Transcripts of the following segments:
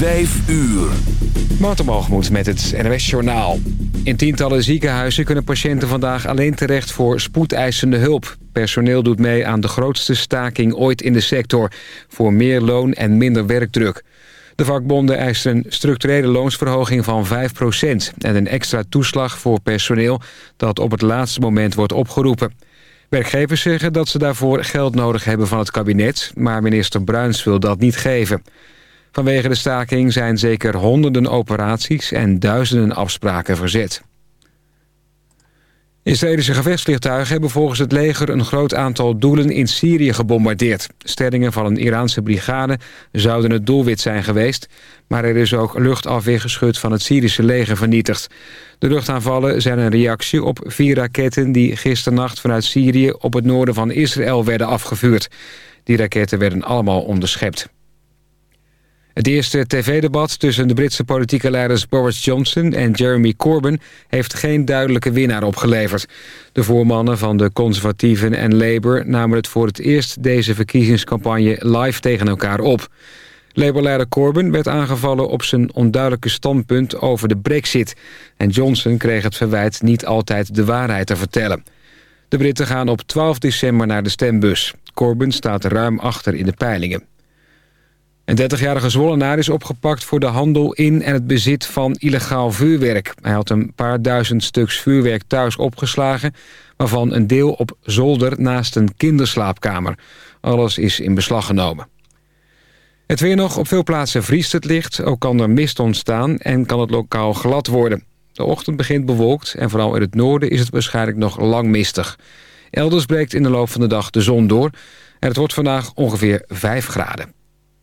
Vijf uur. Watermalgemoed met het NWS Journaal. In tientallen ziekenhuizen kunnen patiënten vandaag alleen terecht voor spoedeisende hulp. Personeel doet mee aan de grootste staking ooit in de sector... voor meer loon en minder werkdruk. De vakbonden eisen een structurele loonsverhoging van 5% en een extra toeslag voor personeel dat op het laatste moment wordt opgeroepen. Werkgevers zeggen dat ze daarvoor geld nodig hebben van het kabinet... maar minister Bruins wil dat niet geven. Vanwege de staking zijn zeker honderden operaties en duizenden afspraken verzet. Israëlische gevechtsvliegtuigen hebben volgens het leger een groot aantal doelen in Syrië gebombardeerd. Stellingen van een Iraanse brigade zouden het doelwit zijn geweest, maar er is ook luchtafweergeschut van het Syrische leger vernietigd. De luchtaanvallen zijn een reactie op vier raketten die gisternacht vanuit Syrië op het noorden van Israël werden afgevuurd. Die raketten werden allemaal onderschept. Het eerste tv-debat tussen de Britse politieke leiders Boris Johnson en Jeremy Corbyn heeft geen duidelijke winnaar opgeleverd. De voormannen van de conservatieven en Labour namen het voor het eerst deze verkiezingscampagne live tegen elkaar op. Labour-leider Corbyn werd aangevallen op zijn onduidelijke standpunt over de brexit. En Johnson kreeg het verwijt niet altijd de waarheid te vertellen. De Britten gaan op 12 december naar de stembus. Corbyn staat ruim achter in de peilingen. Een 30-jarige Zwollenaar is opgepakt voor de handel in en het bezit van illegaal vuurwerk. Hij had een paar duizend stuks vuurwerk thuis opgeslagen... waarvan een deel op zolder naast een kinderslaapkamer. Alles is in beslag genomen. Het weer nog. Op veel plaatsen vriest het licht. Ook kan er mist ontstaan en kan het lokaal glad worden. De ochtend begint bewolkt en vooral in het noorden is het waarschijnlijk nog lang mistig. Elders breekt in de loop van de dag de zon door... en het wordt vandaag ongeveer 5 graden.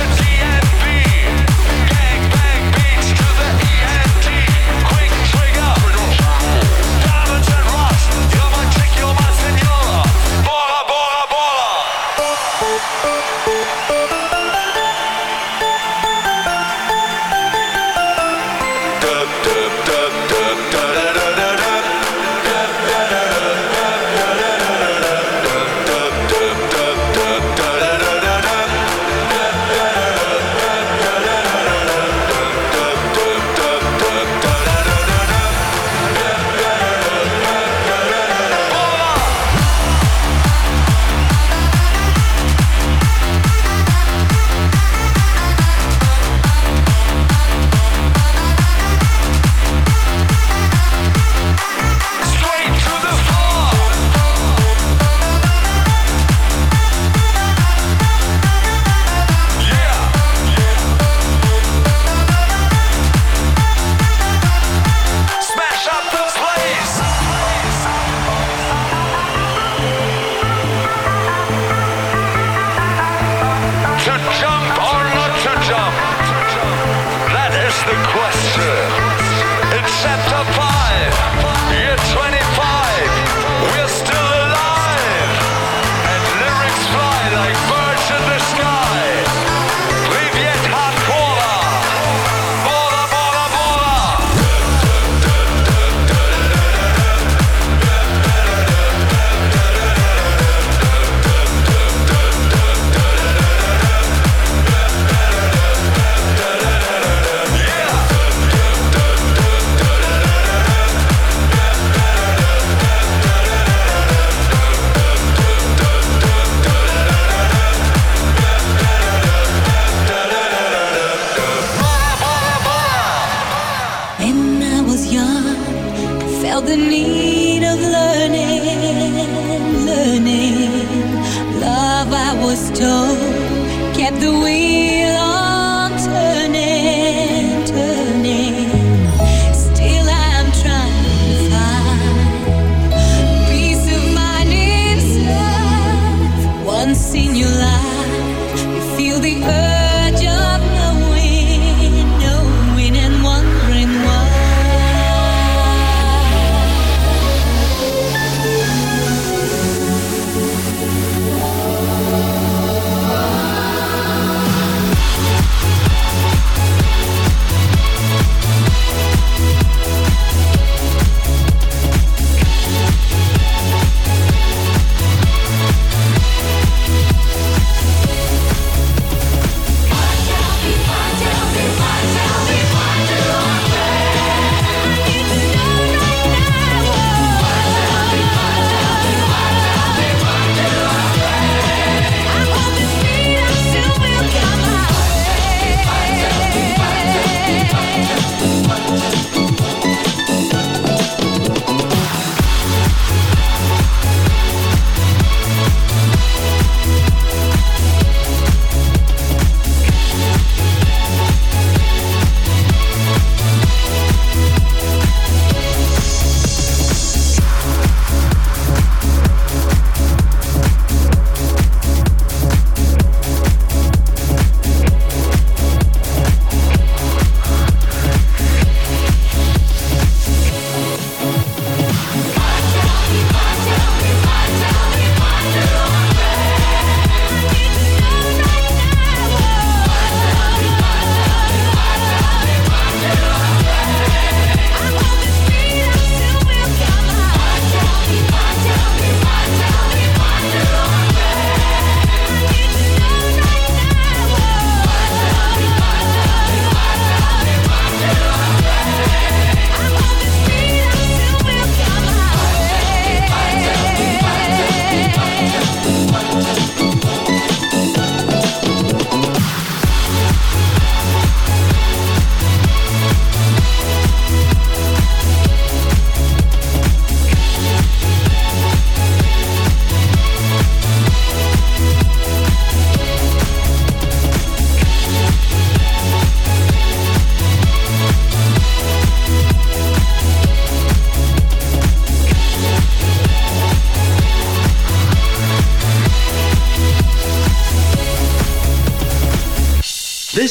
energy.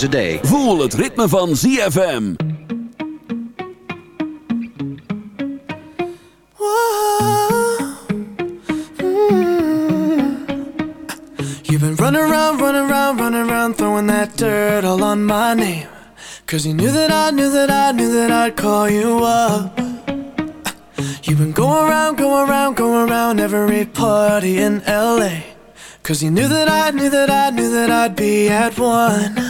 Hours a day. Voel het ritme van ZFM. You've been running around, running around, running around, throwing that dirt all on my name. Cause you knew that I knew that I knew that I'd call you up. You've been going around, going around, going around every party in LA. Cause you knew that I knew that I knew that I'd be at one.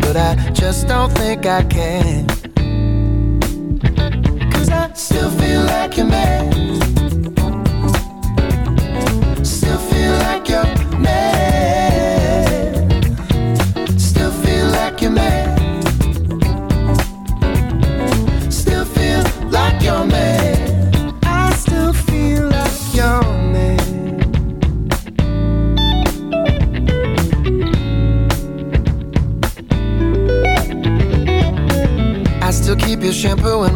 you man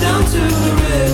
down to the river.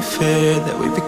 Fear that we become